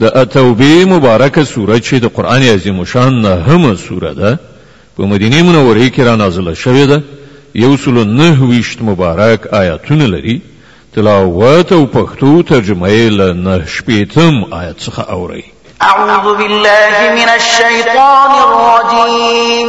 د التوبه مبارکه سوره چې د قران عظیم شان نه هم سوره ده په مدینه منوره کې را نازله شوې ده یو سل نه ویشت مبارک آیاتونه لري تلاوت او پښتو ترجمه یې له نه شپېتم آیت څخه اورئ اعوذ بالله من الشیطان الرجیم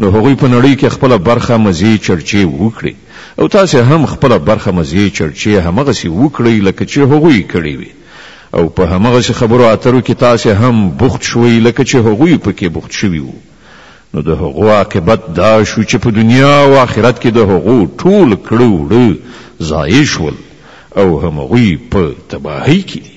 نو هغوی په نړۍ کې خپله برخه مزې چړچې وکړي او تاسې هم خپله برخه مزې چړچې همغسې وکړئ لکه چې هغوی کړې وي او په همغسې خبرو اترو کې تاسې هم بوخت شوئ لکه چې هغوی پکې بوخت شوي وو نو د هغو عاقبت دا شو چې په دنیا او آخرت کې د هغو ټول کړه وړه ضایع شول او همغوی په تباهۍ کې دي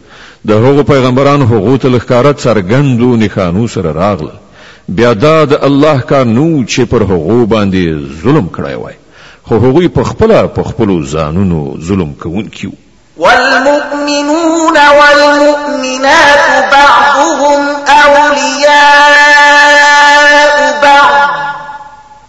د هغو پیغمبرانو هغو ته له ښکاره څرګندو نښانو سره راغلل، بیا دا د الله کار نه وو چې پر هغو باندې ظلم کړی وای، خو هغوی په خپله په خپلو ځانونو ظلم کوونکي وو. والمؤمنون والمؤمنات بعضهم اولیاء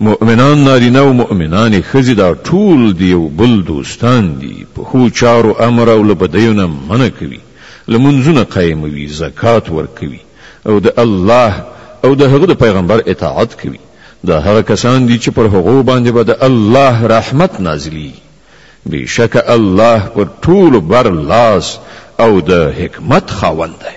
مؤمنان نارینه او مؤمنانې ښځې دا ټول د یو بل دوستان دي، په ښو چارو امر او له بدیو نه منع کوي، لمونځونه قایموي، زکات ورکوي او د الله او د هغه د پیغمبر اطاعت کوي، دا هغه کسان دي چې پر هغو باندې به د الله رحمت نازلیږي، بېشکه الله پر ټولو بر لاس او د حکمت خاوند دی.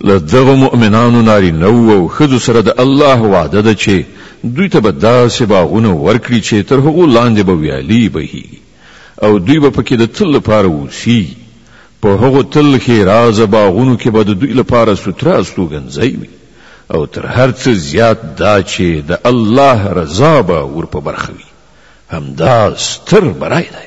له دغو مؤمنانو نارینه وو او ښځو سره د الله وعده ده چې دوی ته به داسې باغونه ورکړي چې تر هغو لاندې به ویالې بهیږي او دوی به پکې د تل لپاره اوسیږي په هغو تل ښېرازه باغونو کې به د دوی لپاره ستره استوګنځی وي او تر هر څه زیات دا چې د الله رضا به ور په برخه وي همدا ستر بری دی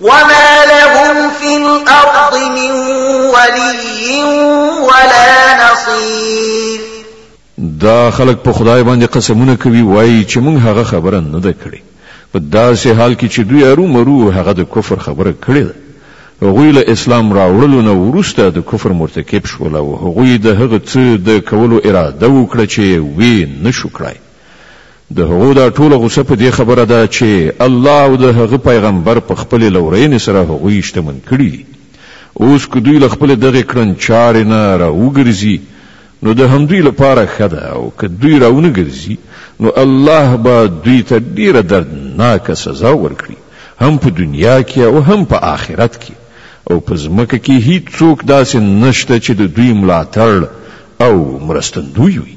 وما لهم في الأرض من ولي ولا نصير دا خلق په خدای باندې قسمونه کوي وایي چې موږ هغه خبره نه ده کړې په داسې حال کې چې دوی ارو مرو هغه د کفر خبره کړې ده هغوی له اسلام راوړلو نه وروسته د کفر مرتکب شول او هغوی د هغه څه د کولو اراده وکړه چې وی نشو کړای د هغو دا ټوله غوسه په دې خبره ده چې الله او د هغه پیغمبر په خپلې لورینې سره هغوی شتمن کړي دي. اوس که دوی له خپلې دغې کړنچارې نه را وګرځي نو د همدوی لپاره ښه ده او که دوی را ونه ګرځي نو الله به دوی ته ډېره دردناکه سزا ورکړي هم په دنیا کې او هم په آخرت کې او په ځمکه کې هیڅوک داسې نشته چې د دوی ملاتړ او مرستندوی وي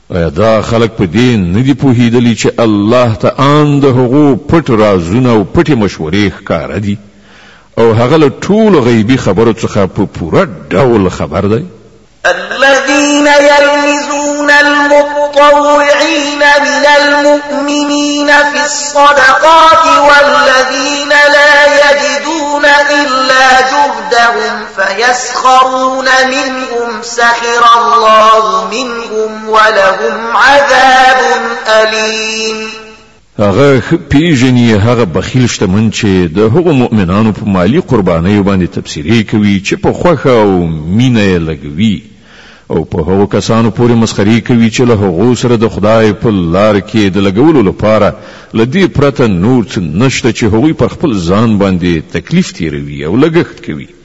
ایا دا خلک په دې نه دي پوهېدلي چې الله ته آن د هغو پټ رازونه او پټې مشورې ښکاره دي او هغه له ټولو غیبي خبرو څخه په پوره ډول خبر دی الذين يلمزون المطوعين من المؤمنين في الصدقات والذين لا يجدون إلا جهدهم فيسخرون منهم سخر الله منهم ولهم عذاب أليم هغه پیژني هغه بخیل شتمن چې د هغو مؤمنانو په مالی قربانیو باندې تبصری کوي چې په خوخه او مینه یې لګوي او په هغو کسانو پورې مسخري کوي چې له هغو سره د خدای په لار کې د لګولو لپاره له دې پرته نور څه نشته چې هغوی پر خپل ځان باندې تکلیف تیروي او لګښت کوي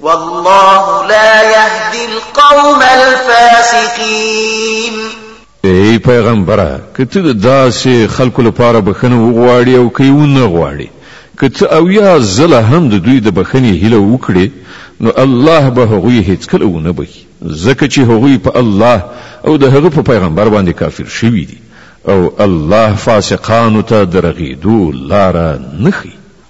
والله لا يهدي القوم الفاسقين ای پیغمبره که ته د داسې خلکو لپاره بخنه وغواړي او که یې ونه غواړي که ته او یا زله هم د دوی د بخنې هیله وکړي نو الله به هغوی هیڅکله ونه بخي ځکه چې هغوی په الله او د هغه په پیغمبر باندې کافر شوي دي او الله فاسقانو ته د رغېدو لاره نه ښیي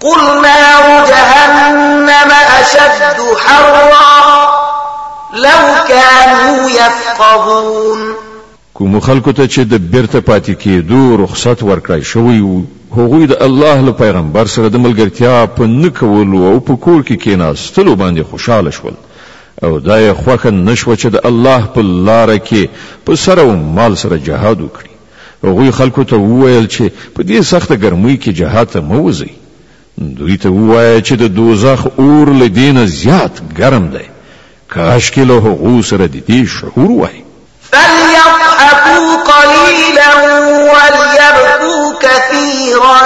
قل نار جهنم اشد حرا لو كانوا يفقهون کوم خلکو ته چې د بیرته پاتې کېدو رخصت ورکړای شوی وو هغوی د الله له پیغمبر سره د ملګرتیا په نه کولو او په کور کې کېناستلو باندې خوشاله شول او دا یې خوښه نشوه چې د الله په لاره کې په سر او مال سره جهاد وکړي هغوی خلکو ته وویل چې په دې سخته ګرمۍ کې جهاد ته مه وځئ، دوی ته ووایه چې د دوزخ اور له دې نه زیات ګرم دی، کاشکې له هغو سره د دې شعور وای. فلیضحکوا قلیلا ولیبکوا کثیرا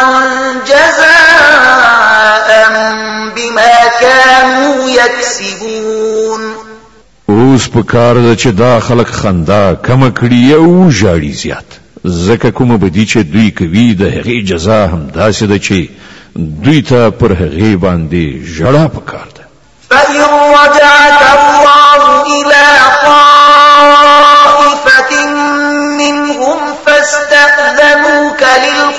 جزاء بما کانوا یکسبون. اوس په کار ده چې دا خلک خندا کمه کړي او وژاړي زیات، ځکه کومه بدي چې دوی کوي د هغې جزا همداسې ده چې دوی ته پر هغې باندې ژړا په کار ده. فإن رجعك الله إلى طائفة منهم فاستأذنوك للخروج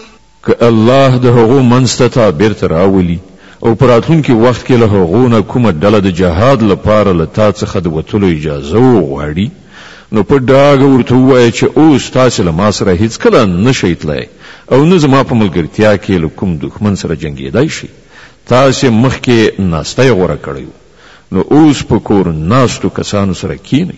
که الله د هغو منځ ته تا بېرته راولي او په راتلونکي وخت کې له هغو نه کومه ډله د جهاد لپاره له تا څخه د وتلو اجازه وغواړي، نو په ډاګه ورته ووایه چې اوس تاسې له ما سره هېڅکله نه شئ تلای او نه زما په ملګرتیا کې له کوم دښمن سره جنګېدای شئ، تاسې مخکې ناستی غوره کړی و، نو اوس په کور ناستو کسانو سره کېنئ.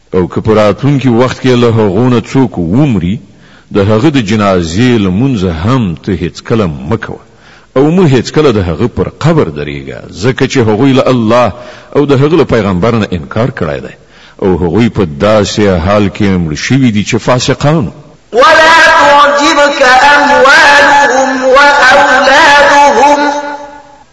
او که په راتلونکي وخت کې له هغو نه څوک ومري، د هغه د جنازې لمونځ هم ته هېڅکله مه کوه او مه هېڅکله د هغه پر قبر درېږه، ځکه چې هغوی له الله او د هغه له پیغمبر نه انکار کړی دی او هغوی په داسې حال کې مړه شوي دي چې فاسقان وو. ولا تعجبک اموالهم واولادهم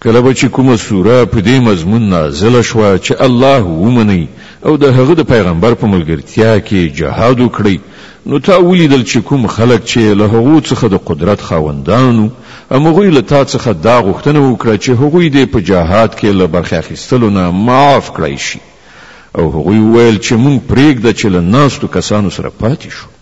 کله به چې کومه سوره په دې مضمون نازله شوه چې الله ومنئ او د هغه د پیغمبر په ملګرتیا کې جهاد وکړئ نو تا ولیدل چې کوم خلک چې له هغو څخه د قدرت خاوندان وو همغوی له تا څخه دا غوښتنه وکړه چې هغوی دې په جهاد کې له برخې اخیستلو نه معاف کړای شي او هغوی وویل چې موږ پرېږده چې له ناستو کسانو سره پاتې شو.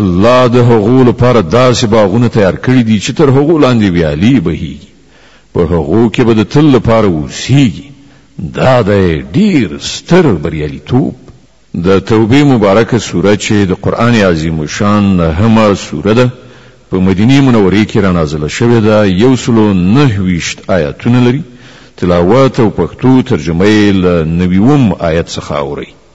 الله د هغو لپاره داسې باغونه تیار کړي دي چې تر هغو لاندې ویالي بهیږي په هغو کې به د تل لپاره اوسیږي دا د ډیر ستر بریالیتوب د توبه مبارکه سوره چې د قران عظیم شان نهمه سوره ده په مدینه منوره کې را نازله شوې ده یو سلو نه ویشت آیاتونه لري تلاوت او پښتو ترجمه یې له نویوم آیت څخه اوري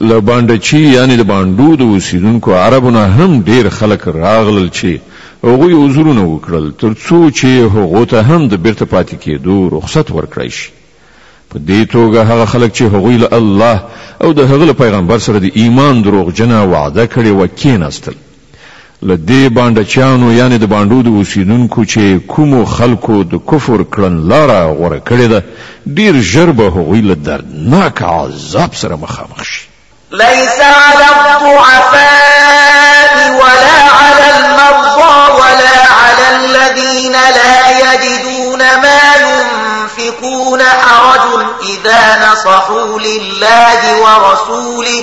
له بانډچي یعنې د بانډو د اوسېدونکو عربو نه هم ډېر خلک راغلل چې هغوی عذرونه وکړل تر څو چې هغو ته هم د بېرته پاتې کېدو رخصت ورکړای شي. په دې توګه هغه خلک چې هغوی له الله او د هغه له پیغمبر سره د ایمان دروغجنه وعده کړې وه کېناستل. له دې بانډچیانو یعنې د بانډو د اوسېدونکو چې کومو خلکو د کفر کړنلاره غوره کړې ده، ډېر ژر به هغوی له دردناک عذاب سره مخامخ شي. ليس على الضعفاء ولا على المرضى ولا على الذين لا يجدون ما ينفقون حرج إذا نصحوا لله ورسوله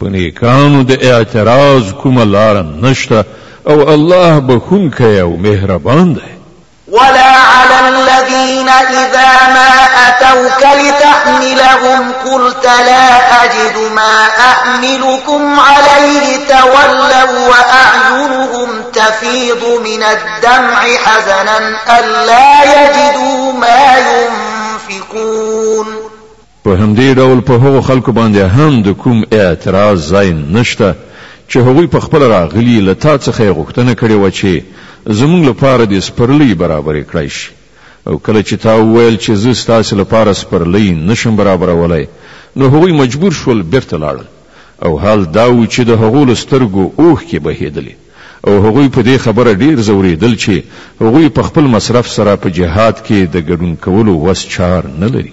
په نیکانو د اعتراض کومه لار نشته او الله بخون کوي او مهربان دی ولا على الذين إذا ما أتوك لتحملهم قلت لا أجد ما أحملكم عليه تولوا وأعينهم تفيض من الدمع حزنا ألا يجدوا ما ينفقون په همدې ډول په هغو خلکو باندې هم د کوم اعتراض ځای نشته چې هغوی په خپله راغلي له تا څخه یې غوښتنه کړې وه چې زموږ لپاره دې سپرلۍ برابرې کړای شي او کله چې تا وویل چې زه ستاسې لپاره سپرلۍ نشم برابرولای نو هغوی مجبور شول بیرته لاړل او حال دا و چې د هغو له سترګو اوښکې بهیدلې او هغوی په دې خبره ډیر ځوریدل چې هغوی په خپل مصرف سره په جهاد کې د ګډون کولو وس چار نه لري.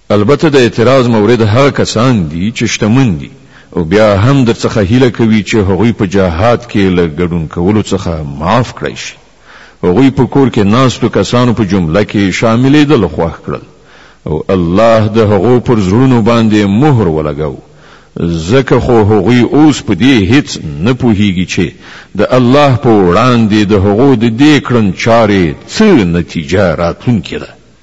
البته د اعتراض مورد هغه کسان دي چې شتمن دي او بیا هم درڅخه هیله کوي چې هغوی په جهاد کې له ګډون کولو څخه معاف کړای شي. هغوی په کور کې ناستو کسانو په جمله کې شاملیدل خوښ کړل او الله د هغو پر زړونو باندې مهر ولګاوه، ځکه خو هغوی اوس په دې هیڅ نه پوهیږي چې د الله په وړاندې د هغو د دې کړن چارې څه نتیجه راتلونکې ده.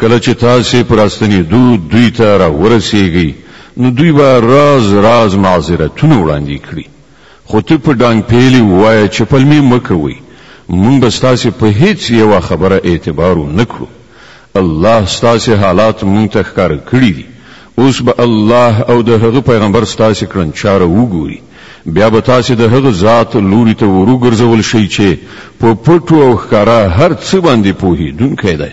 کله چې تاسې په راستنېدو دوی ته را ورسېږئ، نو دوی به راز راز معذرتونه وړاندې کړي، خو ته په ډانګپېلې ووایه چې پلمې مه کوئ، موږ به ستاسې په هېڅ یوه خبره اعتبار و نه کړو. الله ستاسې حالات موږ ته ښکاره کړي دي، اوس به الله او د هغه پیغمبر ستاسې کړنچاره وګوري، بیا به تاسې د هغه ذات لوري ته وروګرځول شئ چې په پټو او ښکاره هر څه باندې پوهېدونکی دی.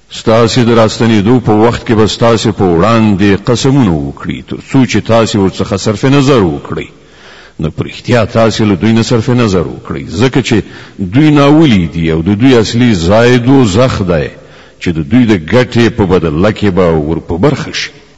ستاسې د راستنېدو په وخت کې به ستاسې په وړاندې قسمونه وکړي تر څو چې تاسې ورڅخه صرف نظر وکړئ، نو په رښتیا تاسې له دوی نه صرف نظر وکړئ، ځکه چې دوی ناولي دي او د دوی اصلي ځای دوزخ دی چې د دوی د ګټې په بدله کې به ور په برخه شي.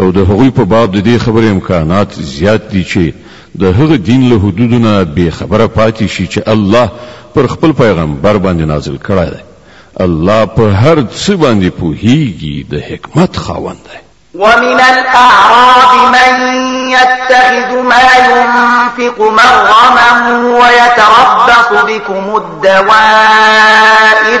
او د هغوی په باب د دې خبرې امکانات زیات دي چې د هغه دین له حدودو نه بې خبره پاتې شي چې الله پر خپل پیغمبر باندې نازل کړی دی الله په هر څه باندې پوهیږي د حکمت خاوند دی ومن الأعراب من يتخذ ما ينفق مغرما ويتربص بكم الدوائر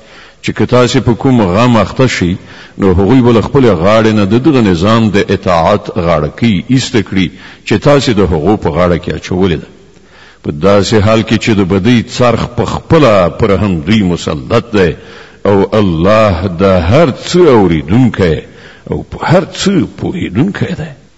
چې که تاسې په کوم غم اخته شئ، نو هغوی به له خپلې غاړې نه د دغه نظام د اطاعت غاړکۍ ایسته کړي چې تاسې د هغو په غاړه کې اچولې ده، په داسې حال کې چې د بدۍ څرخ په خپله پر همدوی مسلط دی او الله د هر څه اورېدونکی او په هر څه پوهېدونکی دی.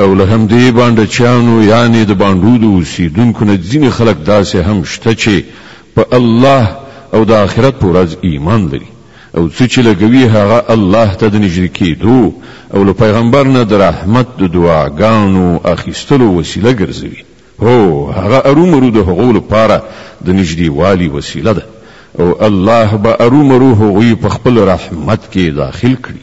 او له همدې بانډچیانو یعنې د بانډو د اوسېدونکو نه ځینې خلک داسې هم شته چې په الله او د آخرت په ورځ ایمان لري او څه چې لګوي هغه الله ته د نږدې کېدو او له پیغمبر نه د رحمت د دعاګانو اخیستلو وسیله ګرځوي هو هغه ارومرو د هغو لپاره د نږدېوالي وسیله ده او الله به ارومرو هغوی په خپل رحمت کې داخل کړي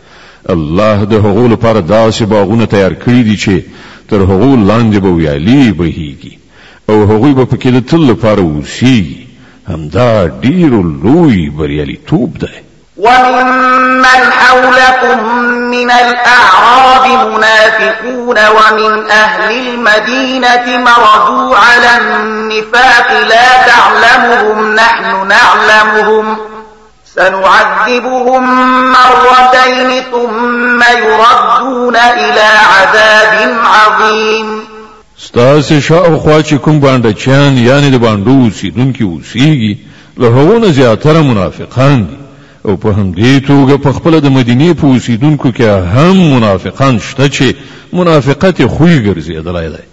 الله د هغو لپاره داسې باغونه تیار کړي دي چې تر هغو لاندې به ویالي بهیږي او هغوی به پکې د تل لپاره اوسیږي همدا ډیر لوی بریالیتوب دی وممن حولكم من الأعراب منافقون ومن أهل المدينة مرضوا على النفاق لا تعلمهم نحن نعلمهم سنعذبهم مرتين ثم يردون الى عذاب عظيم ستاسو شاوخوا چې کوم باندې چان یعنی د باندې اوسیدونکي اوسیږي له هغونه زیاتره منافقان دي او په همدې توګه په خپل د مدینه په اوسیدونکو کې هم منافقان شته چې منافقت خوې ګرځیدلای دی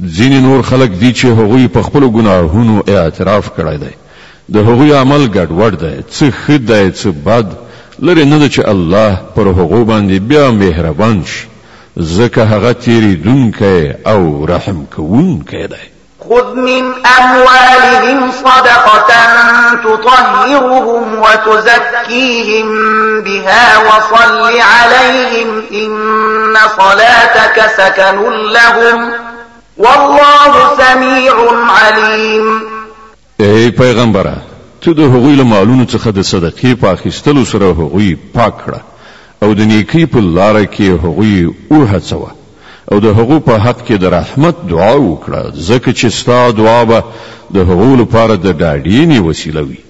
ځینې نور خلک دي چې هغوی په خپلو ګناهونو اعتراف کړی دی، د هغوی عمل ګډوډ دی، څه ښه دی څه بد، لرې نه ده چې الله پر هغو باندې بیا مهربان شي، ځکه هغه تېرېدونکی او رحم کوونکی دی. خذ من اموالهم صدقة تطهرهم وتزکیهم بها وصل علیهم ان ان صلاتك سكن لهم والله سميع عليم اے پیغمبره ته د هغوی له مالونو څخه د صدقې په اخیستلو سره هغوی پاک کړه او د نیکۍ په لاره کې هغوی وهڅوه او د هغو په حق کې د رحمت دعا وکړه ځکه چې ستا دعا به د هغو لپاره د ډاډینې وسیله وي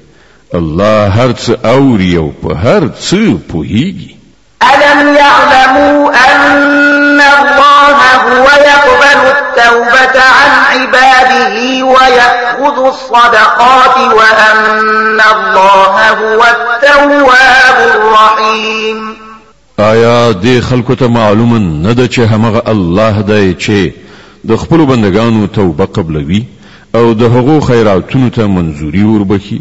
الله هر څه اوري او په هر څه پوهیږي الم يعلموا ان الله هو يقبل التوبة عن عباده ويأخذ الصدقات وان الله هو التواب الرحيم آیا د خلکو ته معلومه نه ده چې همغه الله دی چې د خپل بندگانو توبه قبلوي او د هغو خیراتونو ته منځوري وربخي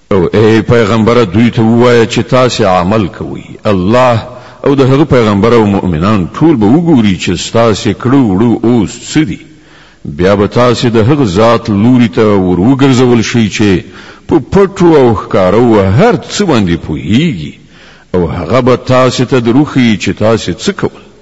او ای پیغمبره دوی ته ووایه چې تاسې عمل کوئ، الله او د هغه پیغمبر او مؤمنان ټول به وګوري چې ستاسې کړو وړو اوس څه دي، بیا به تاسې د هغه ذات لوري ته ور وګرځول شئ چې په پټو او ښکاره و هر څه باندې پوهېږي او هغه به تاسې ته دروښيي چې تاسې څه کول.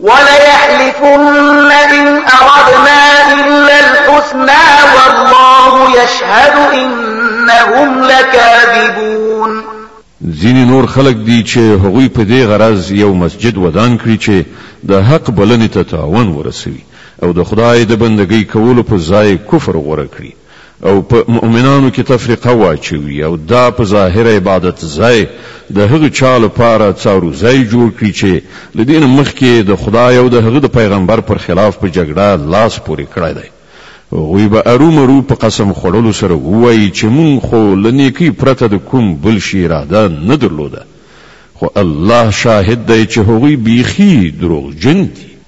وليحلفن إن أردنا إلا الحسنى والله يشهد إنهم لكاذبون ځینې نور خلک دي چې هغوی په دې غرض یو مسجد ودان کړي چې د حق بلنې ته تاوان ورسوي او د خدای د بندګۍ کولو په ځای کفر غوره کړي او په مؤمنانو کې تفرقه واچوي او دا په ظاهر عبادت ځای د هغه چا لپاره څارو ځای جوړ کړي چې له دې نه مخکې د خدای او د هغه د پیغمبر پر خلاف په جګړه لاس پورې کړی دی هغوی به ارومرو په قسم خوړلو سره ووایي چې مونږ خو له نیکۍ پرته د کوم بل شي اراده نه درلوده خو الله شاهد دی چې هغوی بیخي دروغجن دي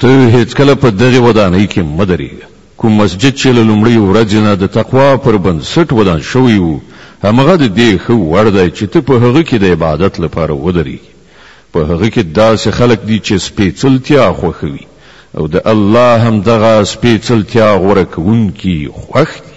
ته هېڅکله په دغې ودانۍ کې مه درېږه. کوم مسجد چې له لومړۍ ورځې نه د تقوا پر بنسټ ودان شوی و، همغه د دې ښه وړ دی چې ته په هغه کې د عبادت لپاره ودرېږې. په هغه کې داسې خلک دي چې سپېڅلتیا خوښوي او د الله همدغه سپېڅلتیا غوره کوونکي خوښ دي.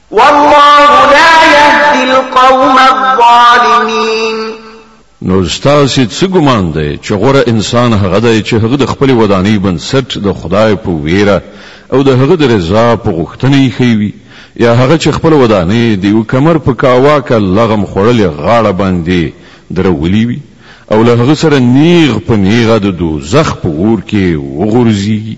والله لا يهدي القوم الظالمين نو ستاسو څه ګمان دی چې غوره انسان هغه دی چې هغه د خپل ودانۍ بنسټ د خدای په ویره او د هغه د رضا په غوښتنه یې خېوي یا هغه چې خپل ودانۍ د یو کمر په کاواکه لغم خوړلې غاړه باندې درولي وي او له هغه سره نیغ په نیغه د دوزخ په اور کې وغورځي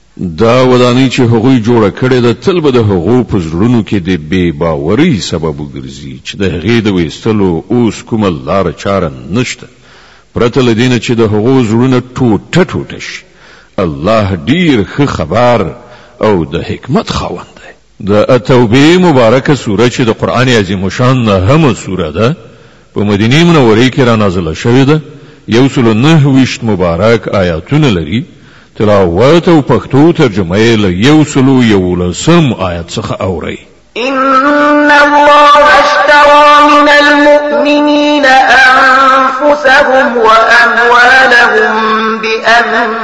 دا ودانۍ چې هغوی جوړه کړې ده، تل به د هغو په زړونو کې د بې باورۍ سبب وګرځي چې د هغې د وېستلو اوس کومه لاره چاره نشته، پرته له دې نه چې د هغو زړونه ټوټه ټوټه شي. الله ډېر ښه خبر او د حکمت خاوند دی. د التوبه مبارکه سوره چې د قرآن عظیم الشان نهمه سوره ده، په مدینې منورې کې رانازله شوې ده، یو سل او نهه ویشت مبارک آیاتونه لري، تلاوت او پښتو ترجمه یې له یو سل او یوولسم آیت څخه اورئ. ان الله اشترى من المؤمنين انفسهم واموالهم بان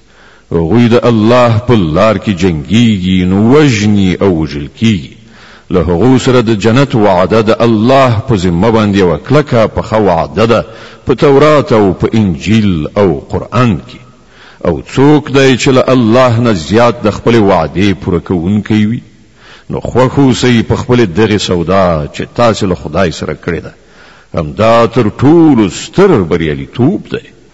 هغوی د الله په لار کې جنګیږي نو وژني او وژل کیږي، له هغو سره د جنت وعده د الله په ذمه باندې یوه کلکه پخه وعده ده په تورات او په انجیل او قرآن کې، او څوک دی چې له الله نه زیات د خپلې وعدې پوره کوونکی وي نو خوښ اوسئ په خپلې دغې سودا چې تاسې له خدای سره کړې ده، همدا تر ټولو ستر بریالیتوب دی.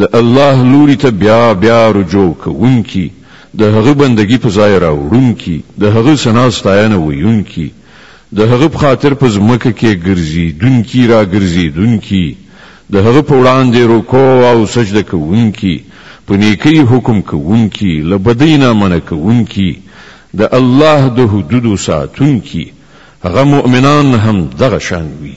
د الله لوري ته بيا بيا رجوع کوونکي، د هغه بندګي په ځای راوړونکي، د هغه ثنا ستاينه ويونکي، د هغه په خاطر په ځمکه کې ګرځېدونکي راګرځېدونکي، د هغه په وړاندې رکوع او سجده کوونکي، په نيکۍ حکم کوونکي، له بدۍ نه منع کوونکي، د الله د حدودو ساتونکي، هغه مؤمنان هم دغه شان وي.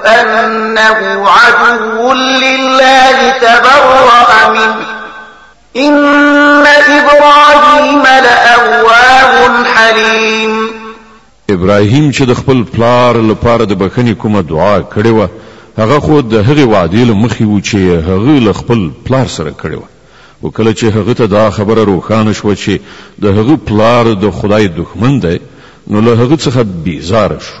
أنه عدو لله تبرأ منه إن إبراهيم لأواه حليم ابراهيم چې د خپل پلار لپاره د بخنې کومه دعا کړې و هغه خو د هغې وعدې له مخې و چې هغه له خپل پلار سره کړې و او کله چې هغه ته دا خبره روښانه شوه چې د هغه پلار د خدای دښمن دی نو له هغه څخه بیزار شو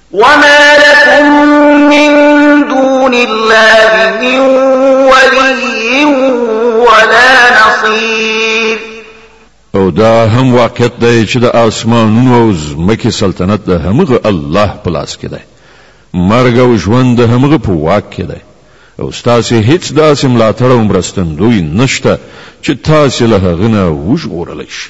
وما لكم من دون الله من ولي ولا نصير او دا هم واقعیت دی چې د آسمانونو او ځمکې سلطنت د همغه الله په لاس کې دی مرګ او ژوند د همغه په واک کې دی او ستاسو هیڅ داسې ملاتړ او مرستندوی نشته چې تاسو له هغه نه وژغورل شئ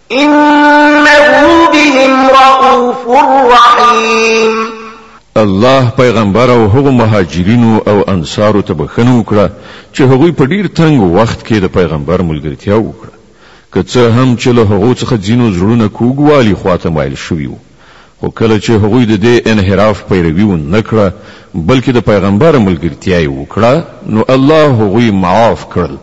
انه بهم رؤوف رحیم الله پیغمبر او هغو مهاجرینو او انصارو ته بخښنه وکړه چې هغوی په ډیر تنګ وخت کې د پیغمبر ملګرتیا وکړه که څه هم چې له هغو څخه ځینو زړونه کوږوالي خواته مایل شوي وو خو کله چې هغوی د دې انحراف پیروي و نه کړه بلکې د پیغمبر ملګرتیا یې وکړه نو الله هغوی معاف کړل،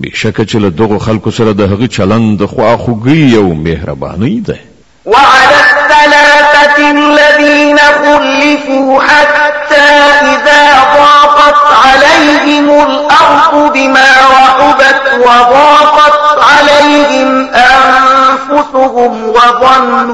بېشکه چې له دغو خلکو سره د هغه چلند خواخوږۍ او مهربانۍ دی. وعلى الثلاثة الذين خلفوا حتى إذا ضاقت عليهم الأرض بما رحبت وضاقت عليهم أنفسهم وظنوا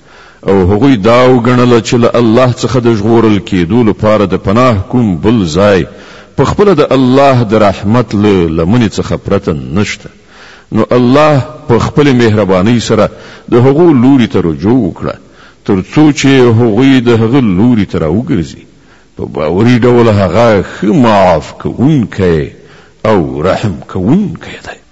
او هغوی دا وګڼله چې له الله څخه د ژغورل کېدو لپاره د پناه کوم بل ځای په خپله د الله د رحمت له لمنې څخه پرته نشته، نو الله په خپلې مهربانۍ سره د هغو لوري ته رجوع وکړه تر څو چې هغوی د هغه لوري ته راوګرځي، په باوري ډول هغه ښه معاف کوونکی او رحم کوونکی دی.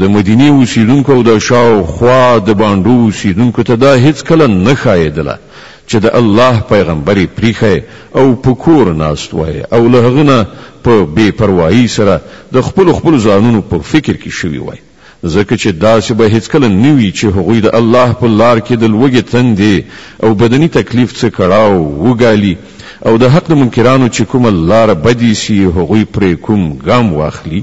د مدینې اوسېدونکو او د شا او خوا د بانډو اوسېدونکو ته دا هېڅکله نه ښایېدله چې د الله پیغمبر یې پریښی او په کور ناست وای او له هغه نه په بې پروایۍ سره د خپلو خپلو ځانونو په فکر کې شوي وای ځکه چې داسې به هېڅکله نه وي چې هغوی د الله په لار کې د لوږې تندې او بدني تکلیف څه کړاو وګالي او د حق د منکرانو چې کومه لاره بد ایسي هغوی پرې کوم ګام واخلي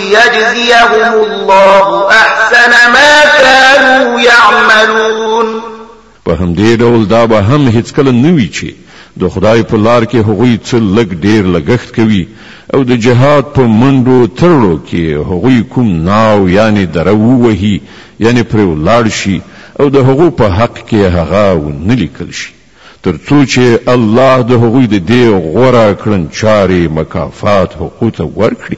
ليجزيهم الله احسن ما كانوا يعملون په همدې ډول دا به هم هیڅکله نه وي چې د خدای په لار کې هغوی څه لږ ډیر لګښت کوي او د جهاد په منډو ترړو کې هغوی کوم ناو یعنی دره ووهي یعنی پرې ولاړ شي او د هغو په حق کې هغه ونه لیکل شي تر څو چې الله د هغوی د دې غوره کړن چاري مکافات حقوق ورکړي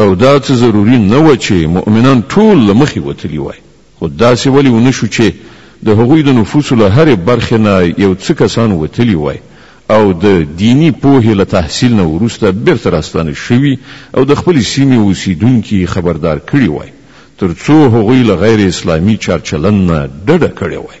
او دا څه ضروري نه وه چې مؤمنان ټول له مخې وتلي وای، خو داسې ولې ونه شو چې د هغوی د نفوسو له هرې برخې نه یو څه کسان وتلي وای او د دیني پوهې له تحصیل نه وروسته بېرته راستانه شوي او د خپلې سیمې اوسېدونکي یې خبردار کړي وای ترڅو هغوی له غیر اسلامي چارچلند نه ډډه کړې وای.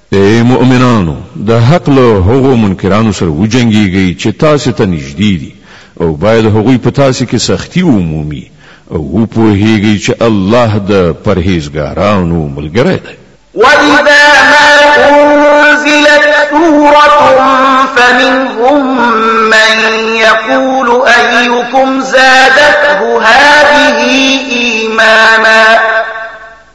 اې مؤمنانو! د حق له هغو منکرانو سره وجنګېږئ چې تاسې ته نژدې دي او باید هغوی په تاسې کې سختي ومومي او وپوهېږئ چې الله د پرهېزګارانو ملګری دی. واذا ما انزلت سورة فمنهم من يقول ايكم زادته هذه ايمانا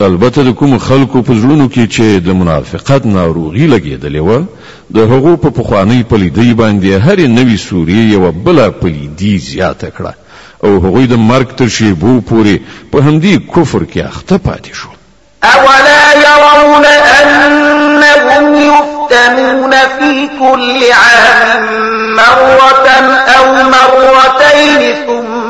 البته د کومو خلکو په زړونو کې چې د منافقت ناروغي لګېدلې وه، د هغو په پخوانۍ پليدۍ باندې هرې نوې سورې يوه بله پليدي زياته کړه او هغوی د مرګ تر شېبو پورې په همدې کفر کې اخته پاتې شول. اولا يرون انهم يفتنون في كل عام مرة او مرتين ثم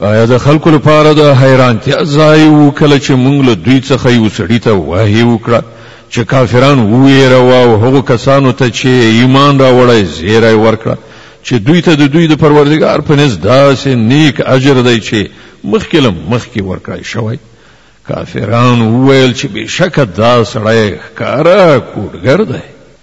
آیا د خلکو لپاره د حیرانتیا ځای و کله چې موږ له دوی څخه یو سړي ته وحی وکړه چې کافران وویروه او هغو کسانو ته چې ایمان راوړی زیری ورکړه چې دوی ته د دوی د پروردګار په نزد داسې نیک اجر دی چې مخکې له مخکې ورکړی شوی کافران وویل چې بېشکه دا سړی ښکاره کوډګر دی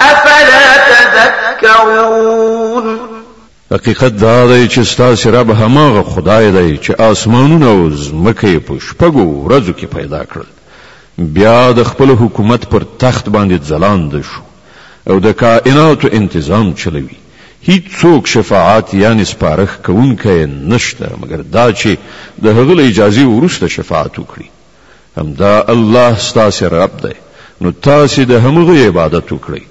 افلا تذکرون حقیقت دا دی چې ستاسو رب هماغه خدای دی چې آسمانونه او ځمکه په شپږو ورځو کې پیدا کړل بیا د خپل حکومت پر تخت باندې ځلاند شو او د کائناتو انتظام چلوي هیڅ څوک شفاعت یعنی سپارښت کوونکی نشته مګر دا چې د هغه اجازه ورسته شفاعت وکړي همدا الله ستاسو رب دی نو تاسو د همغه عبادت وکړئ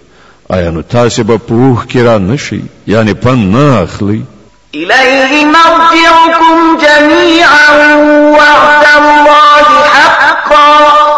آیا نو تاسو به پوه کې را نشي یعنی پن نه اخلي إليه مرجعكم جميعا وعد الله حقا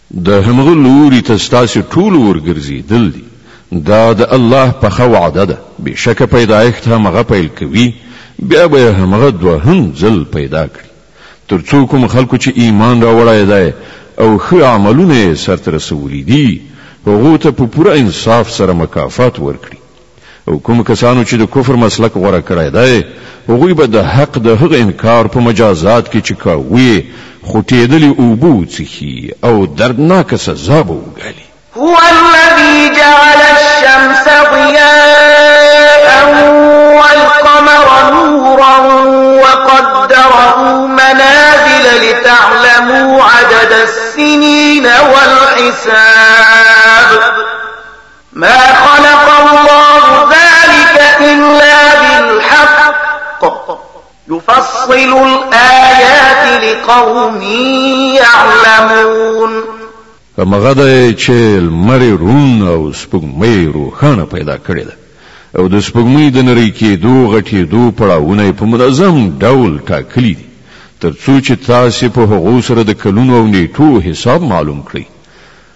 د همغه لوري ته ستاسې ټول ورګرځېدل دي، دا د الله پخه وعده ده، بېشکه پیدایښت همغه پیل کوي، بیا به یې همغه دوهم ځل پیدا کړي، تر څو کومو خلکو چې ایمان راوړی دی او ښه عملونه یې سرته رسولي دي، هغو ته په پوره انصاف سره مکافات ورکړي، او کوم کسانو چې د کفر مسلک غوره کړی دی هغوی به د حق د هغه انکار په مجازات کې چې کاوه یې خوټېدلې اوبه وڅښي او دردناکه سزا به وګالي هو الذي جعل الشمس ضياء والقمر نورا وقدره منازل لتعلموا عدد السنين والحساب ما خلق الله ذلك إلا بالحق يفصل الآيات لقوم يعلمون همغه دی چې لمر رون او سپوږمۍ روښانه پیدا کړې ده او د سپوږمۍ د نری کېدو غټېدو پړاوونه په منظم ډول ټاکلي دي ترڅو چې تاسو په هغو سره د کلونو او نیټو حساب معلوم کړئ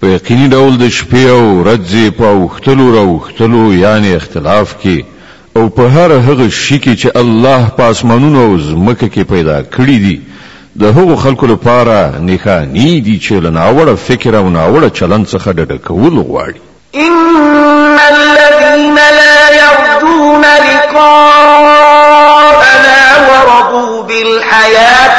په یقیني ډول د شپې او ورځې په اوښتلو راوښتلو یعنې اختلاف کې او په هر هغه شي کې چې الله په اسمانونو او ځمکه کې پیدا کړي دي د هغو خلکو لپاره نښانې دي چې له ناوړه فکر او ناوړه چلند څخه ډډه کول غواړي. ان الذين لا يرجون لقاءنا ورضوا بالحياة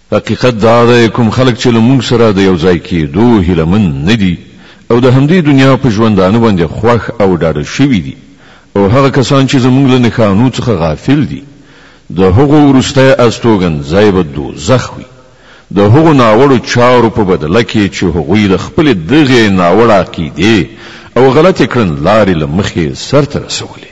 حقیقت دا دی کوم خلک چې له موږ سره د یو ځای کېدو هیله من نه دي او د همدې دنیا په ژوندانه باندې خوښ او ډاډه شوي دي او هغه کسان چې زموږ له نښانو څخه غافل دي د هغو وروستی استوګنځای به دوزخ وي د هغو ناوړو چارو په بدله کې چې هغوی د خپلې دغې ناوړه عقیدې او غلطې کړنلارې له مخې سرته رسولې.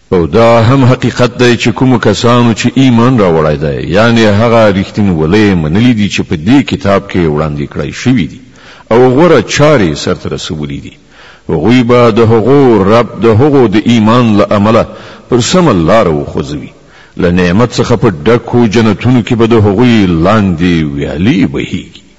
او دا هم حقیقت دی چې کومو کسانو چې ایمان راوړی دی یعنی هغه رښتینولۍ یې منلي دي چې په دې کتاب کې وړاندې کړی شوي دي او غوره چارې یې سرته رسولي دي هغوی به د هغو رب د هغو د ایمان له امله پر سمه لاره وخوځوي له نعمت څخه په ډکو جنتونو کې به د هغوی لاندې ویالې بهیږي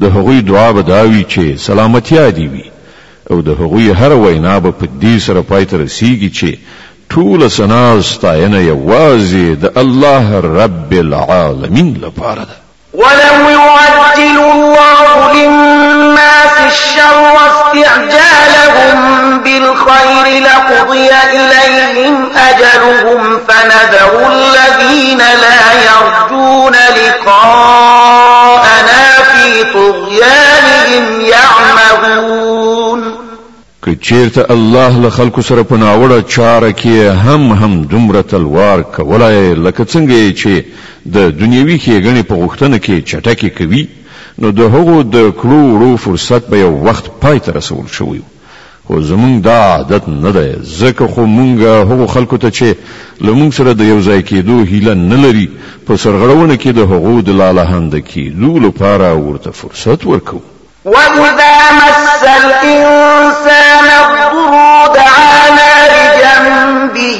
د هغوی دعا به دا وي چې سلامتیا دې وي او د هغوی هره وینا به په دې سره پای ته رسېږي چې ټوله ثنا او ستاینه یوازې د الله رب العالمین لپاره ده. ولو يعجل الله للناس الشر استعجالهم بالخير لقضي إليهم أجلهم فنذر الذين لا يرجون لقاءنا في طغيانهم يعمهون که چیرته الله له خلکو سره په ناوړه چاره کې هم هم دومره تلوار کولای لکه څنګه چې د دنیوي ښېګڼې په غوښتنه کې چټکې کوي نو د هغو د کړو وړو فرصت به یو وخت پای ته رسول شوی خو زمونږ دا عادت نه دی ځکه خو مونږ هغو خلکو ته چې له مونږ سره د یو ځای کېدو هیله نه لري په سرغړونه کې د هغو د لالهانده کېدو لپاره ورته فرصت ورکوو. واذا مس الانسان الضر دعانا لجنبه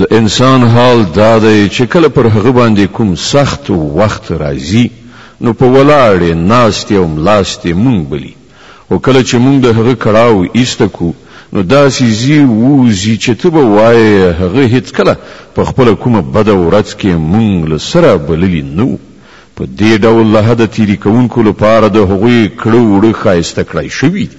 د انسان حال دا دی چې کله پر هغه باندې کوم سخت وخت راځي نو په ولاړې، ناستې او ملاستې مونږ بلي، خو کله چې مونږ د هغه کړاو ایسته کړو نو داسې ځي ووځي چې ته به وایې هغه هیڅکله په خپله کومه بده ورځ کې مونږ له سره بللي نه وو. په دې ډول له حده تیري کوونکو لپاره د هغوی کړه وړه ښایسته کړای شوي دي.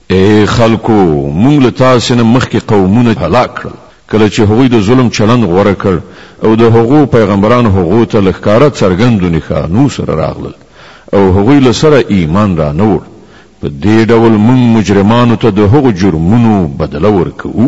اې خلکو! موږ له تاسې نه مخکې قومونه هلاک کړل کله چې هغوی د ظلم چلند غوره کړ او د هغو پیغمبران هغو ته له ښکاره څرګندو نښانوسره راغلل او هغوی له سره ایمان رانوړ، په دې ډول موږ مجرمانو ته د هغو جرمونو بدله ورکوو.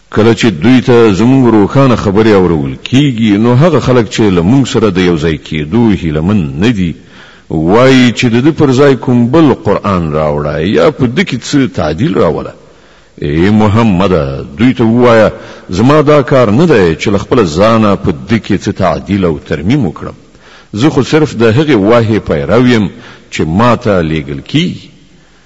کله چې دوی ته زموږ روښانه خبرې اورول کېږي، نو هغه خلک چې له موږ سره د یو ځای کېدو هیله من نه دي، وايي چې د ده پر ځای کوم بل قرآن راوړه یا په ده کې څه تعدیل راوله. اې محمده! دوی ته ووایه، زما دا کار نه دی چې له خپله ځانه په ده کې څه تعدیل او ترمیم وکړم، زه خو صرف د هغې وحې پیرو یم چې ما ته لېږل کېږي.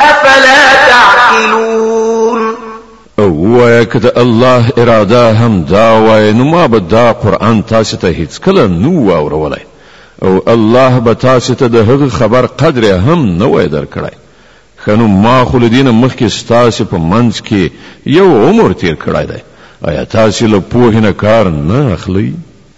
افلا تعقلون او وایه که د الله اراده هم دا وای نو ما به دا قرآن تاسو ته هیڅکله نو واورولای او الله به تاسو ته د هغه خبر قدر هم نه وای درکړای خنو ما خو لدین مخکې ستاسو په منځ کې یو عمر تیر کړای دی آیا تاسو له پوهې نه کار نه اخلئ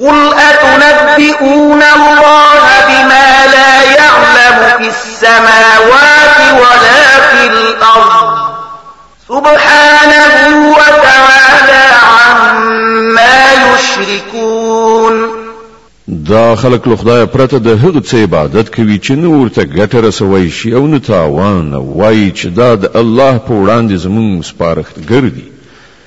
قل اتنبئون الله بما لا يعلم في السماوات ولا في الارض سبحانه وتعالى عما يشركون دا خلق له خدای پرته د هغه څه عبادت کوي چې نو ورته ګټه رسوي شي او نو تاوان وایي چې دا د الله په وړاندې زموږ سپارښتګر دي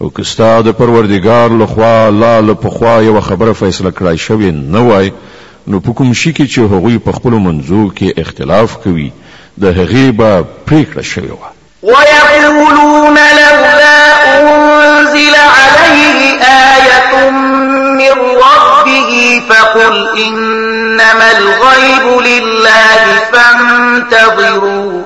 او که ستا د پروردګار له خوا لا له پخوا یوه خبره فیصله کړای شوې نه وای، نو په کوم شي کې چې هغوی په خپلو منځو کې اختلاف کوي، د هغې به پرېکړه شوې وه. ويقولون لولا انزل عليه آية من ربه فقل انما الغيب لله فانتظروا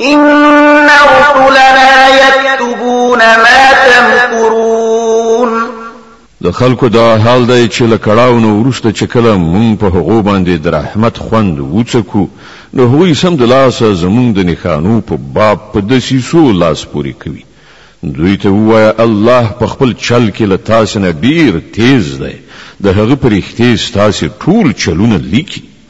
ان رسلنا يكتبون ما تمكرون د خلکو دا حال دی چې له کړاو نه وروسته چې کله مونږ په هغو باندې د رحمت خوند وڅکو نو هغوی سمدلاسه زمونږ د نښانو په باب په دسیسو لاس پورې کوي دوی ته ووایه الله په خپل چل کې له تاسې نه ډیر تیز دی د هغه په رښتې ستاسې ټول چلونه لیکي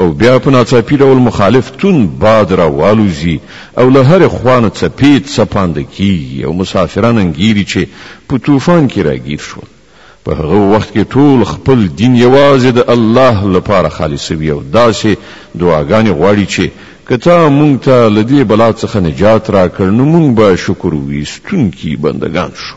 او بیا په ناڅاپي ډول مخالف تون باد را والوزي او له هر خوانه څپې څپانده کیږي او مسافران انګیري چې په طوفان کې راګیر شول په هغه وخت کې ټول خپل دین یوازې د الله لپاره خالصوي او داسې دعاګانې غواړي چې که تا مونږ ته له دې بلا څخه نجات راکړ نو مونږ به شکر ویستونکي بندګان شو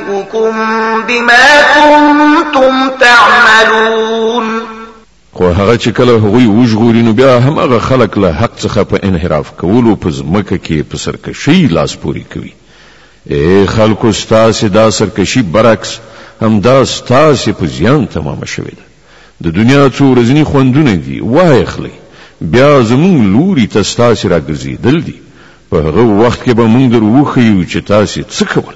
بما كنتم تعملون خو هغه چې کله هغوی وژغوري نو بیا هم هغه خلک له حق څخه په انحراف کولو په ځمکه کې په سرکشي لاس پوري کوي اے خلکو ستاسې دا سرکشي برعکس همدا ستاسې په زیان تمامه شوې ده د دنیا څو ورځني خوندونه دي وای خلی بیا زمونږ لوري ته ستاسې راګرځېدل دي په هغه وخت کې به مونږ در وښیو چې تاسې څه کول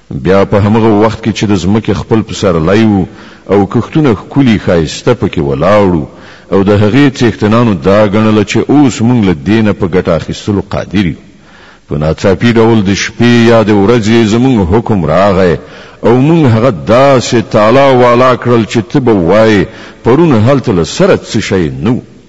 بیا په همغه وخت کې چې د ځمکې خپل پسرلی و او کښتونه ښکلي ښایسته په کې ولاړ وو او د هغې څښتنانو دا ګڼله چې اوس موږ له دې نه په ګټه اخیستلو قادر یو، په ناڅاپي ډول د شپې یا د ورځې زموږ حکم راغی او موږ هغه داسې تالا والا کړل چې ته به وایې پرون هلته له سره څه شی نه و.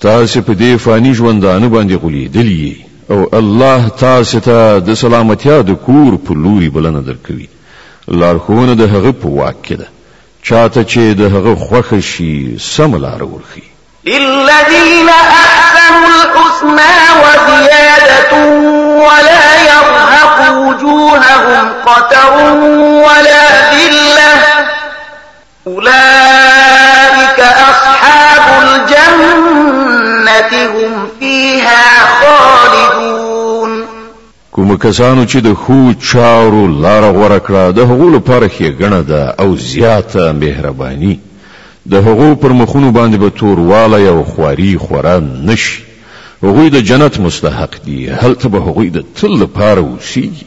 تاسې په دې فاني ژوندانه باندې غولېدلي یئ او الله تاسې ته د سلامتیا د کور په لوري بلنه درکوي. لارښوونه د هغه په واک کې ده، چاته چې د هغه خوښه شي سمه لاره ورښيي. للذین احسنوا الحسنی وزیادة ولا یرهق وجوههم قتر ولا ذلة. اولئک اصحاب الجنة هم فيها خالدون کوم کسانو چې د خو چارو لار غوړه کړه د هغو لپاره ښېګڼه ده او زیاته مهرباني د هغو پر مخونو باندې به توروالی او خواري خورا نشي هغوی د جنت مستحق دي هلته به هغوی د تل لپاره اوسیږي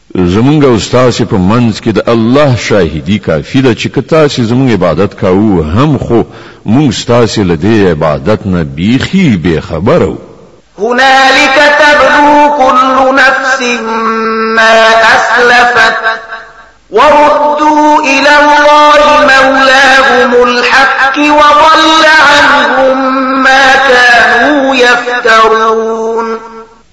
زمونږ او ستاسې په منځ کې د الله شاهدي کافي ده چې که تاسې زمونږ عبادت کاوو هم خو مونږ ستاسې له دې عبادت نه بیخي بې خبره وو. هنالک تبلو کل نفس ما اسلفت وردو الى الله مولاهم الحق وضل عنهم ما كانوا يفترون.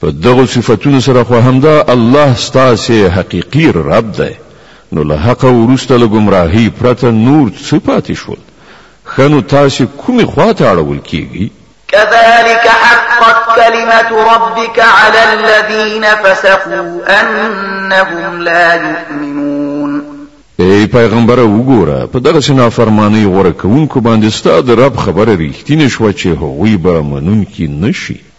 په دغو صفتونو سره خو همدا الله ستاسې حقیقي رب دی، نو له حق وروسته له ګمراهۍ پرته نور څه پاتې شول؟ ښه نو تاسې کومې خوا ته اړول کېږئ؟ كذلك حقت كلمة ربك على الذين فسقوا أنهم لا يؤمنون ای پیغمبر وګوره په دغه سنا فرمانی غوړه کوونکو باندې ستاد رب خبره ریښتینه شو چې هغوی به منونکي نشي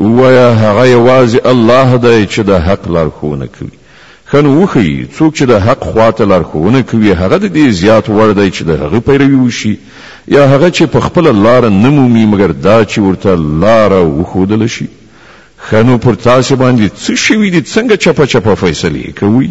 ووایه، هغه یوازې الله دی چې د حق لارښوونه کوي. ښه نو وښیي، څوک چې د حق خوا ته لارښوونه کوي، هغه د دې زیات وړ دی چې د هغه پیروي وشي، یا هغه چې په خپله لاره نه مومي مګر دا چې ورته لاره وښودل شي؟ ښه نو پر تاسې باندې څه شوي دي، څنګه چپه چپه فیصلې کوئ؟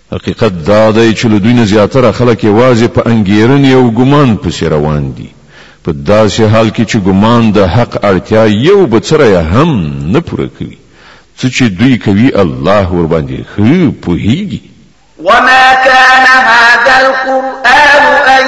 حقیقت دا دی چې له دوی نه زیاتره خلک یوازې په انګېرنې او ګمان پسې روان دي، په داسې حال کې چې ګمان د حق اړتیا یو بڅرایه هم نه پوره کوي، څه چې دوی کوي الله ورباندې ښه پوهېږي. وما كان هذا القرآن أن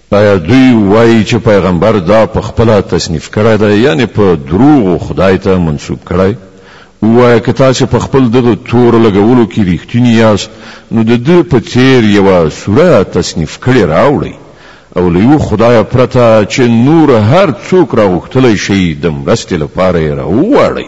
ایا دوی وایي چې پیغمبر دا په خپله تصنیف کړی دی یعنې په دروغو خدای ته منسوب کړی؟ ووایه که تاسې په خپل دغه تور لګولو کې رښتیني یاست نو د ده په څېر یوه سوره تصنیف کړې راوړئ او له یو خدایه پرته چې نور هر څوک راغوښتلی شئ د مرستې لپاره یې راوغواړئ.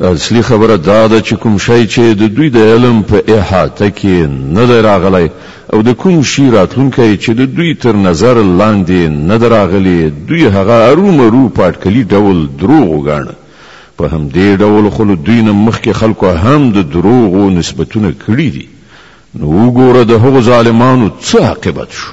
اصلي خبره دا ده چې کوم شی چې د دوی د علم په احاطه کې نه دی راغلی او د کوم شي راتلونکی چې د دوی تر نظر لاندې نه دی راغلی دوی هغه ارومرو په اټکلي ډول دروغ وګاڼه په همدې ډول خو له دوی نه مخکې خلکو هم د دروغو نسبتونه کړي دي نو وګوره د هغو ظالمانو څه عاقبت شو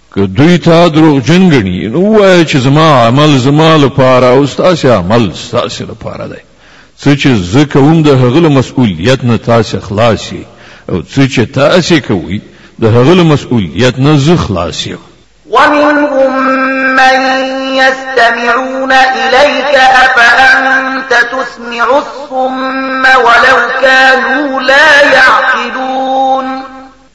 که دوی تا دروغجن ګڼي نو ووایه چې زما عمل زما لپاره او ستاسې عمل ستاسې لپاره دی څه چې زه کوم د هغه له مسؤلیت نه تاسې خلاص یئ او څه چې تاسې کوئ د هغه له مسؤلیت نه زه خلاص یم ومنهم من يستمعون إليك أفأنت تسمع الصم ولو كانوا لا يعقلون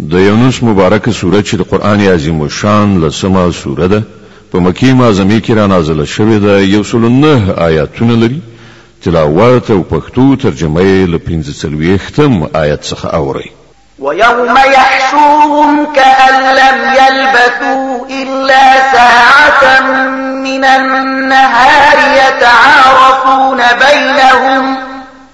د یونس مبارکه سوره چې د قرآن عظیم الشان لسمه سوره ده، په مکې معظمې کې رانازله شوې ده، یو سل او نهه آیاتونه لري، تلاوت او پښتو ترجمه یې له پنځه څلوېښتم آیت څخه اورئ. ويوم يحشرهم كأن لم يلبثوا إلا ساعة من النهار يتعارفون بينهم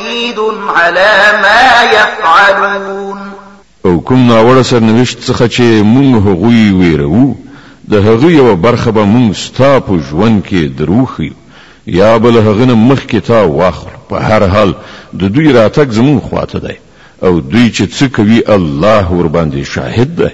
شهید علی ما یفعلون او کوم ناوړه سرنوشت څخه چې مونږ هغوی ویروو د هغه یوه برخه به مونږ ستا په ژوند کې دروښیو یا به له هغه نه مخکې تا واخلو په هر حال د دوی راتګ زمونږ خواته دی او دوی چې څه کوي الله ورباندې شاهد دی.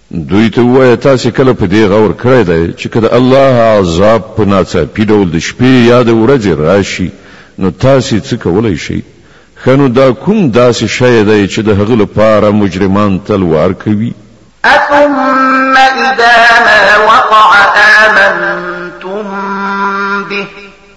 دوی ته ووایه تاسې کله په دې غور کړی دی چې که د الله عذاب په ناڅاپي ډول د شپې یا د ورځې راشي نو تاسې څه کولی شئ؟ ښه نو دا کوم داسې شی دی چې د هغه لپاره مجرمان تلوار کوي؟ اثم اذا ما وقع آمنتم به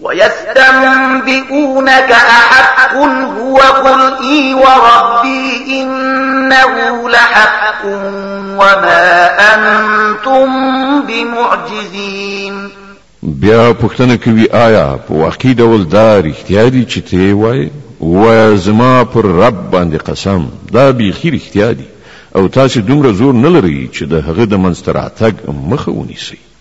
ويستنبئونك أحق هو قل إي وربي إنه لحق وما أنتم بمعجزين بیا پوښتنه کوي آیا په واقعي ډول دا رښتیا دي چې ته وایې وایه زما پر رب باندې قسم دا بیخي رښتیا دي او تاسو دومره زور نه لرئ چې د هغه د منځته راتګ مخه ونیسئ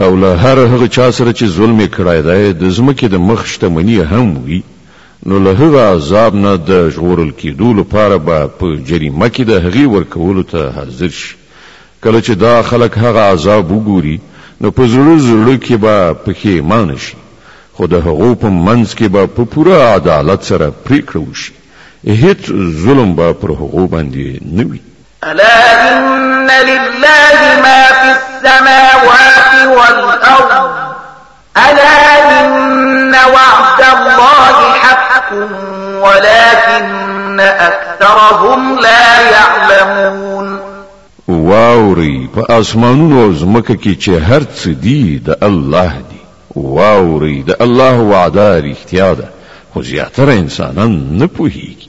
او له هر هغه چا سره چې ظلم یې کړی دی، د ځمکې د مخ شتمني یې هم وي، نو له هغه عذاب نه د ژغورل کېدو لپاره به په جریمه کې د هغې ورکولو ته حاضر شي. کله چې دا خلک هغه عذاب وګوري، نو په زړه زړه کې به پښېمانه شي، خو د هغو په منځ کې به په پوره عدالت سره پرېکړه وشي، هېڅ ظلم به پر هغو باندې نه وي. الا ان لله ما في السماوات والارض الا ان وعد الله حق ولكن اكثرهم لا يعلمون واوري په اسمانونو او زمکه کې چې هر څه دي د الله دي واوري د الله وعده رښتیا ده خو زیاتره انسانان نه پوهیږي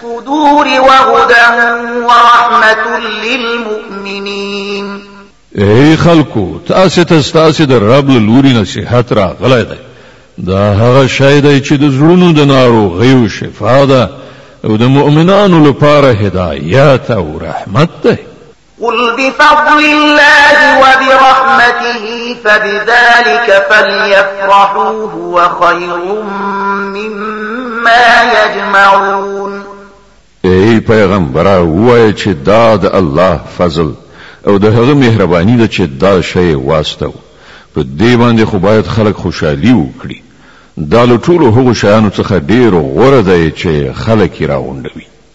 صدور وهدى ورحمة للمؤمنين ای خلکو تاسو ته تاسو د رب له لوري نصيحت راغلی دی دا هغه شی دی چې د زړونو د ناروغیو شفا ده او د مؤمنانو لپاره هدایت او رحمت دی قل بفضل الله وبرحمته فبذلك فليفرحوا هو خير مما يجمعون ای پیغمبره وای چې دا د الله فضل او د هغه مهرباني ده چې دا شی واستو په دې باندې خو باید خلک خوشحالي وکړي دا له ټولو هغو شیانو څخه ډیر غوره دی چې خلک یې راغونډوي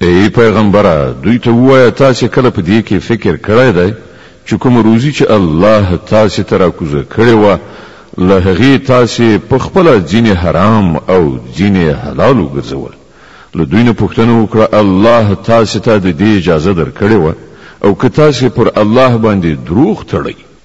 ای پیغمبره! دوی ته ووایه، تاسې کله په دې کې فکر کړی دی چې کومه روزي چې الله تاسې ته راکوزه کړې وه، له هغې تاسې په خپله ځینې حرام او ځینې حلال وګرځول؟ له دوی نه پوښتنه وکړه، الله تاسې ته د دې اجازه درکړې وه؟ او که تاسې پر الله باندې دروغ تړئ؟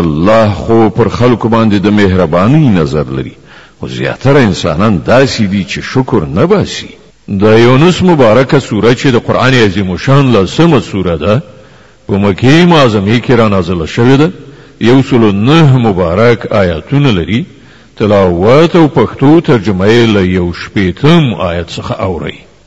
الله خو پر خلکو باندې د مهربانۍ نظر لري خو زیاتره انسانان داسې دي چې شکر نه باسي د یونس مبارکه سوره چې د قرآن عظیم الشان لسمه سوره ده په مکې معظمې کې را نازله شوې ده یو سلو نه مبارک آیاتونه لري تلاوت او پښتو ترجمه یې له یو شپېتم آیت څخه اورئ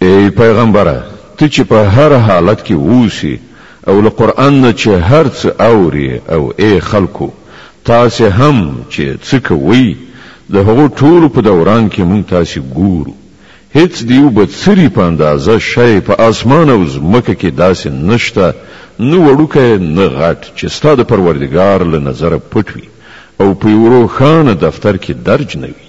ای پیغمبره! ته چې په هر حالت کې اوسې او له قرآن نه چې هر څه اورې او ای خلکو! تاسې هم چې څه کوئ، د هغو ټولو په دوران کې مونږ تاسې ګورو. هیڅ د یو بڅري په اندازه شی په آسمان او ځمکه کې داسې نشته، نه وړوکی نه غټ، چې ستا د پروردګار له نظره پټ وي او په یو روښانه دفتر کې درج نه وي.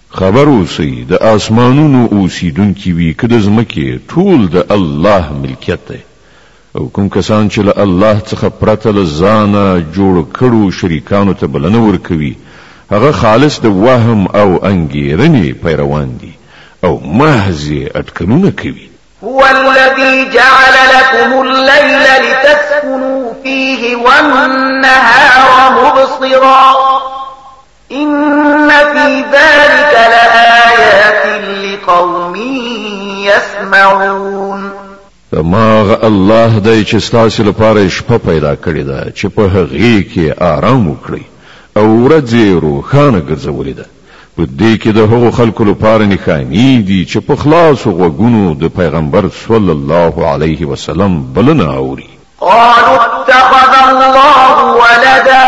خبر اوسئ د آسمانونو اوسیدونکي وي که د ځمکې ټول د الله ملکیت دی او کوم کسان چې له الله څخه پرته له ځانه جوړ کړو شریکانو ته بلنه ورکوي هغه خالص د وهم او انګیرنې پیروان دي او محض یې اټکلونه کوي. هو الذي جعل لكم الليل لتسكنوا فيه والنهار مبصرا ان فی ذلک لآیات لقوم یسمعون هماغه الله دی چې ستاسو لپاره شپه پیدا کړې ده چې په هغې کې آرام وکړئ او ورځ یې روښانه ګرځولې ده په دې کې د هغو خلکو لپاره نښانې دي چې په خلاصو غوږونو د پیغمبر صلی الله علیه وسلم بلنه اوري قالوا اتخذ الله ولدا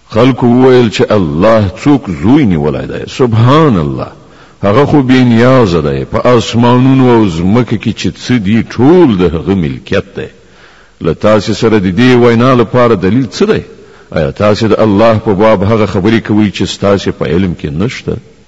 خلکو وویل چې الله څوک زوی نیولی دی سبحان الله هغه خو بې نیازه دی په آسمانونو او ځمکه کې چې څه دي ټول د هغه ملکیت دی له تاسې سره د دې وینا لپاره دلیل څه دی ایا تاسې د الله په باب هغه خبرې کوئ چې ستاسې په علم کې نشته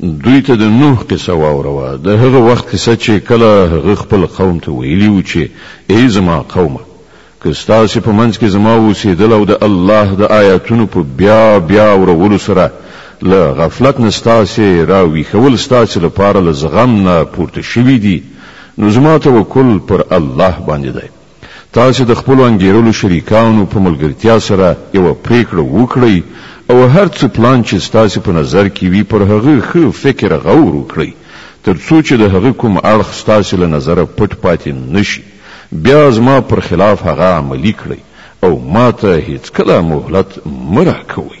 دوی ته د نوح قصه واوروه، د هغه وخت قصه چې کله هغه خپل قوم ته ویلي و چې، ای زما قومه! که ستاسې په منځ کې زما اوسېدل او د الله د آیاتونو په بیا بیا اورولو سره له غفلت نه ستاسې را ویښول ستاسې لپاره له زغم نه پورته شوي دي، نو زما توکل پر الله باندې دی. تاسې د خپلو انګېرلو شریکانو په ملګرتیا سره یوه پرېکړه وکړئ او هر څه پلان چې ستاسې په نظر کې وي پر هغه ښه فکر غور وکړئ تر څو چې د هغه کوم اړخ ستاسې له نظره پټ پاتې نه شي بیا زما پر خلاف هغه عملي کړئ او ماته هېڅکله مهلت مه راکوئ.